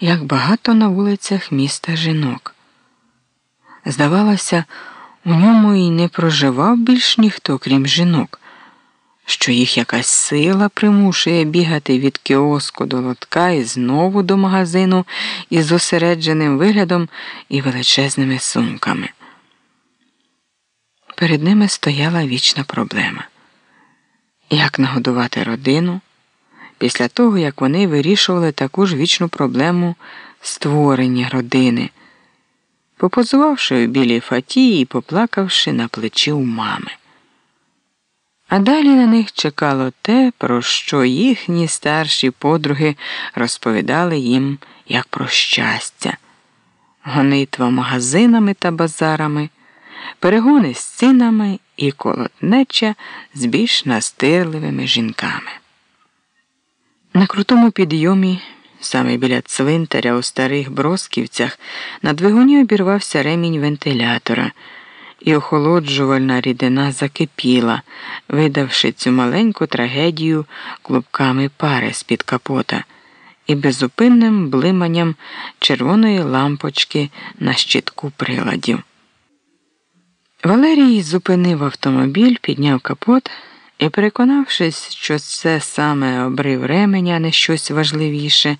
як багато на вулицях міста жінок. Здавалося, у ньому і не проживав більш ніхто, крім жінок, що їх якась сила примушує бігати від кіоску до лотка і знову до магазину із зосередженим виглядом і величезними сумками. Перед ними стояла вічна проблема як нагодувати родину після того, як вони вирішували таку ж вічну проблему створення родини, попозувавши у білій фаті і поплакавши на плечі у мами. А далі на них чекало те, про що їхні старші подруги розповідали їм як про щастя, гонитва магазинами та базарами, перегони з цінами і колотнеча з більш настирливими жінками. На крутому підйомі, саме біля цвинтаря у старих бросківцях, на двигуні обірвався ремінь вентилятора, і охолоджувальна рідина закипіла, видавши цю маленьку трагедію клубками пари з-під капота і безупинним блиманням червоної лампочки на щитку приладів. Валерій зупинив автомобіль, підняв капот і, переконавшись, що це саме обрив ременя, а не щось важливіше,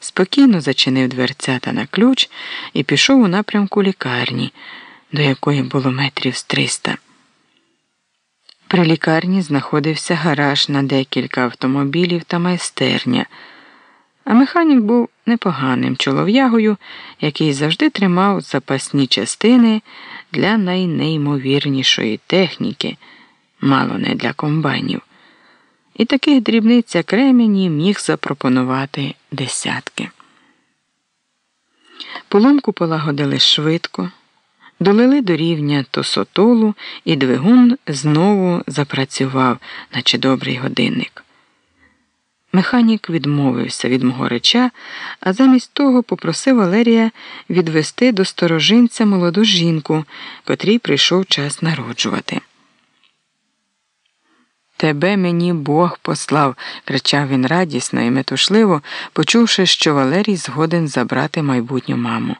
спокійно зачинив дверцята на ключ і пішов у напрямку лікарні, до якої було метрів з триста. При лікарні знаходився гараж на декілька автомобілів та майстерня. А механік був непоганим чолов'ягою, який завжди тримав запасні частини для найнеймовірнішої техніки, мало не для комбайнів. І таких дрібниць як ремені міг запропонувати десятки. Поломку полагодили швидко, долили до рівня тосотолу, і двигун знову запрацював, наче добрий годинник. Механік відмовився від мого реча, а замість того попросив Валерія відвести до сторожинця молоду жінку, котрій прийшов час народжувати. Тебе мені Бог послав, кричав він радісно і метушливо, почувши, що Валерій згоден забрати майбутню маму.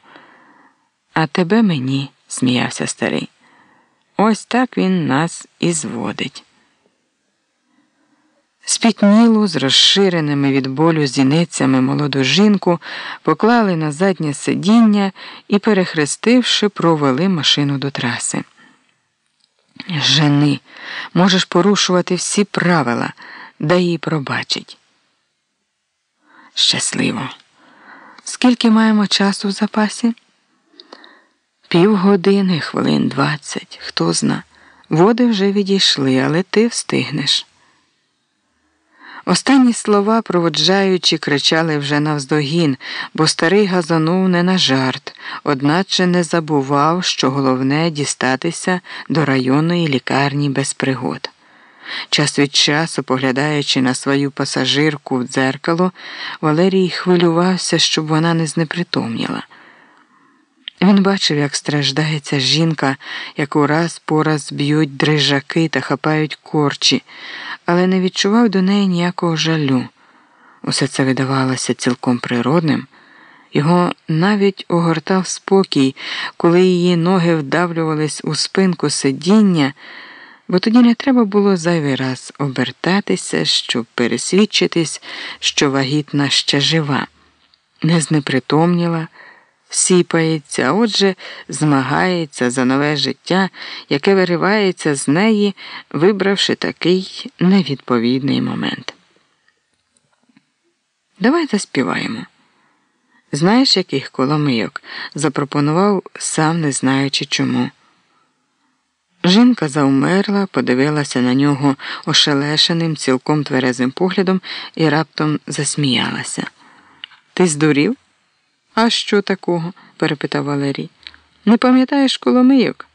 А тебе мені, сміявся старий. Ось так він нас і зводить. Спітнілу з розширеними від болю зіницями молоду жінку поклали на заднє сидіння і, перехрестивши, провели машину до траси. Жени, можеш порушувати всі правила, дай їй пробачить. Щасливо. Скільки маємо часу в запасі? Півгодини, хвилин двадцять, хто зна. Води вже відійшли, але ти встигнеш. Останні слова, проводжаючи, кричали вже навздогін, бо старий газанув не на жарт, одначе не забував, що головне дістатися до районної лікарні без пригод. Час від часу, поглядаючи на свою пасажирку в дзеркало, Валерій хвилювався, щоб вона не знепритомніла. Він бачив, як страждається жінка, яку раз по раз б'ють дрижаки та хапають корчі, але не відчував до неї ніякого жалю. Усе це видавалося цілком природним. Його навіть огортав спокій, коли її ноги вдавлювались у спинку сидіння, бо тоді не треба було зайвий раз обертатися, щоб пересвідчитись, що вагітна ще жива, не знепритомніла сіпається, а отже, змагається за нове життя, яке виривається з неї, вибравши такий невідповідний момент. Давай заспіваємо. Знаєш, яких коломийок? запропонував, сам не знаючи чому. Жінка заумерла, подивилася на нього ошелешеним, цілком тверезим поглядом і раптом засміялася. Ти здурів? А що такого? перепитав Валерій. Не пам'ятаєш Коломийок?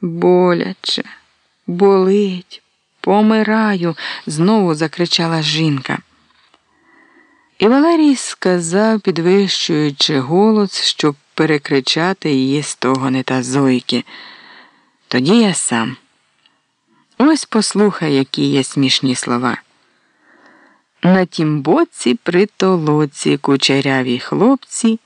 Боляче, болить, помираю, знову закричала жінка. І Валерій сказав, підвищуючи голос, щоб перекричати її стогони та зойки. Тоді я сам. Ось послухай, які є смішні слова. На тім боці при толоці кучеряві хлопці.